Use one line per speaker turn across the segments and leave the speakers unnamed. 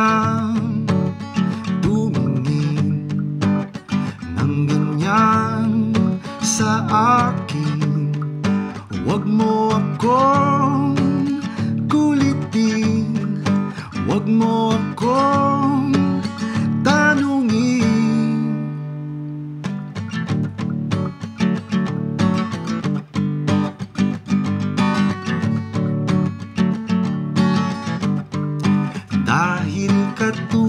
kang tumingin ng ganyan sa akin. Huwag mo akong kulitin. Huwag mo akong mungkinkah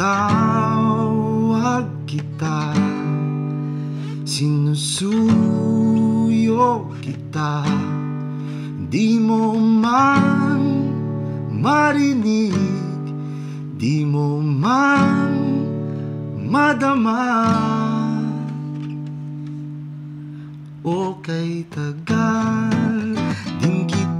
tinatawag kita. Sinusuyo kita. Di mo man marinig. Di mo man madama. O kay tagal din kita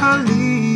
Hallelujah.